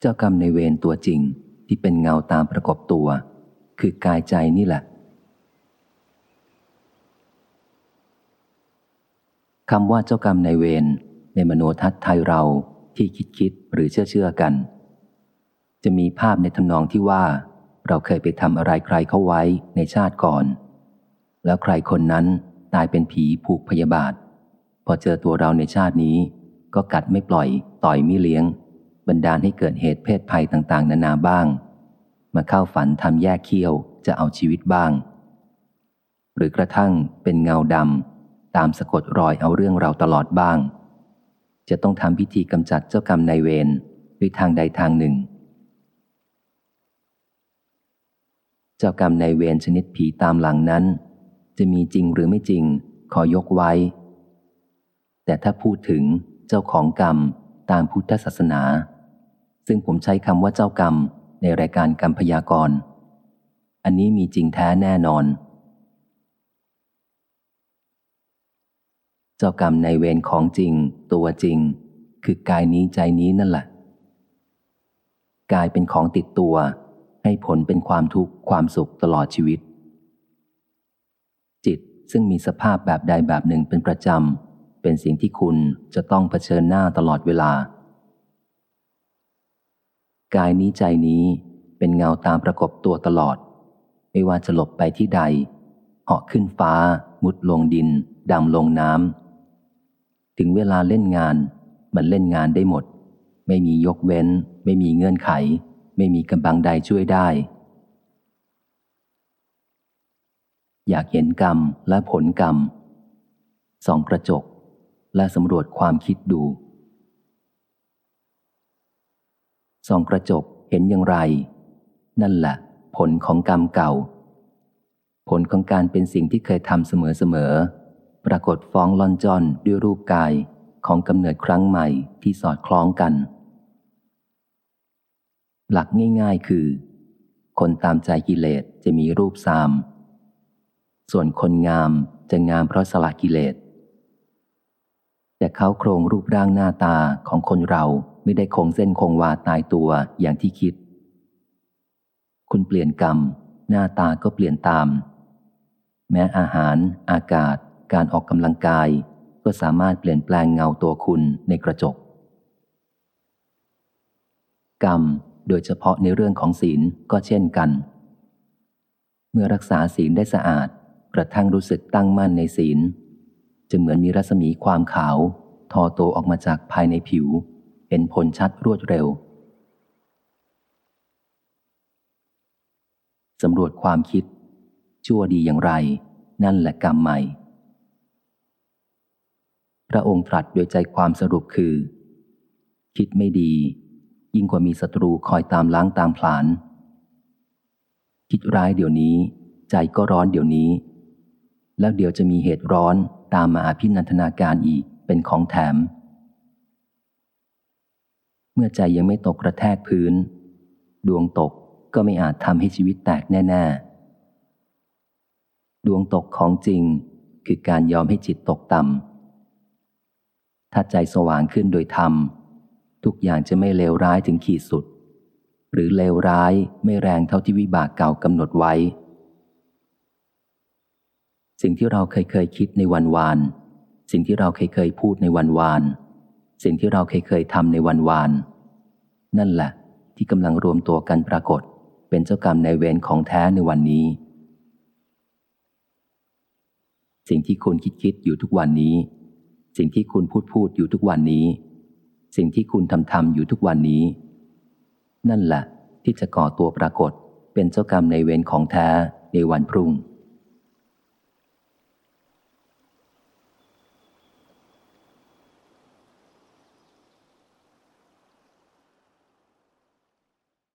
เจ้ากรรมในเวรตัวจริงที่เป็นเงาตามประกบตัว คือกายใจนี่แหละคำว่าเจ้ากรรมในเวรในมโนทัศน์ไทยเราที่คิดคิดหรือเชื่อเชื่อกัน จะมีภาพในทำนองที่ว่า เราเคยไปทำอะไรใครเข้าไว้ในชาติก่อน แล้วใครคนนั้นตายเป็นผีผูกพยาบาท พอเจอตัวเราในชาตินี้ ก็กัดไม่ปล่อยต่อยไม่เลี้ยง บันดาลให้เกิดเหตุเพศภัยต่างๆ นานาบ้าง มาเข้าฝันทำแยกเคี้ยวจะเอาชีวิตบ้าง หรือกระทั่งเป็นเงาดำตามสะกดรอยเอาเรื่องเราตลอดบ้าง จะต้องทำพิธีกำจัดเจ้ากรรมนายเวรด้วยทางใดทางหนึ่ง เจ้ากรรมนายเวรชนิดผีตามหลังนั้น จะมีจริงหรือไม่จริงขอยกไว้ แต่ถ้าพูดถึงเจ้าของกรรมตามพุทธศาสนา ซึ่งผมใช้คำว่าเจ้ากรรมในรายการกรรมพยากรณ์อันนี้มีจริงแท้แน่นอน เจ้ากรรมในเวรของจริง ตัวจริง คือกายนี้ใจนี้นั่นแหละ กายเป็นของติดตัว ให้ผลเป็นความทุกข์ความสุขตลอดชีวิต จิตซึ่งมีสภาพแบบใดแบบหนึ่งเป็นประจำเป็นสิ่งที่คุณจะต้องเผชิญหน้าตลอดเวลา กายนี้ใจนี้เป็นเงาตามประกบตัวตลอด ไม่ว่าจะหลบไปที่ใด เหาะขึ้นฟ้า มุดลงดิน ดำลงน้ำ ถึงเวลาเล่นงาน มันเล่นงานได้หมด ไม่มียกเว้น ไม่มีเงื่อนไข ไม่มีกำบังใดช่วยได้ อยากเห็นกรรมและผลกรรมส่องกระจกและสำรวจความคิดดู ส่องกระจกเห็นอย่างไร นั่นแหละ ผลของกรรมเก่า ผลของการเป็นสิ่งที่เคยทำเสมอๆปรากฏฟ้องลอนจอนด้วยรูปกายของกำเนิดครั้งใหม่ที่สอดคล้องกัน หลักง่ายๆคือ คนตามใจกิเลสจะมีรูปสาม ส่วนคนงามจะงามเพราะสละกิเลส แต่เขาโครงรูปร่างหน้าตาของคนเราไม่ได้คงเส้นคงวาตายตัวอย่างที่คิด คุณเปลี่ยนกรรม หน้าตาก็เปลี่ยนตาม แม้อาหาร อากาศ การออกกำลังกาย ก็สามารถเปลี่ยนแปลงเงาตัวคุณในกระจก กรรมโดยเฉพาะในเรื่องของศีลก็เช่นกัน เมื่อรักษาศีลได้สะอาด กระทั่งรู้สึกตั้งมั่นในศีล จะเหมือนมีรัศมีความขาว ทอโตออกมาจากภายในผิวเห็นผลชัดรวดเร็วสำรวจความคิด ชั่วดีอย่างไร นั่นแหละกรรมใหม่ พระองค์ตรัสโดยใจความสรุปคือ คิดไม่ดี ยิ่งกว่ามีศัตรูคอยตามล้างตามผลาญคิดร้ายเดี๋ยวนี้ ใจก็ร้อนเดี๋ยวนี้ แล้วเดี๋ยวจะมีเหตุร้อน ตามมาอภินันทนาการอีกเป็นของแถม เมื่อใจยังไม่ตกกระแทกพื้น ดวงตกก็ไม่อาจทำให้ชีวิตแตกแน่ ๆ ดวงตกของจริงคือการยอมให้จิตตกต่ำถ้าใจสว่างขึ้นโดยธรรม ทุกอย่างจะไม่เลวร้ายถึงขีดสุด หรือเลวร้ายไม่แรงเท่าที่วิบากเก่ากำหนดไว้ สิ่งที่เราเคยเคยคิดในวันวาน สิ่งที่เราเคยเคยพูดในวันวาน สิ่งที่เราเคยเคยทำในวันวาน นั่นแหละ ที่กำลังรวมตัวกันปรากฏ เป็นเจ้ากรรมในเวรของแท้ในวันนี้ สิ่งที่คุณคิดคิดอยู่ทุกวันนี้ สิ่งที่คุณพูดพูดอยู่ทุกวันนี้ สิ่งที่คุณทำทำอยู่ทุกวันนี้ นั่นแหละ ที่จะก่อตัวปรากฏ เป็นเจ้ากรรมในเวรของแท้ในวันพรุ่ง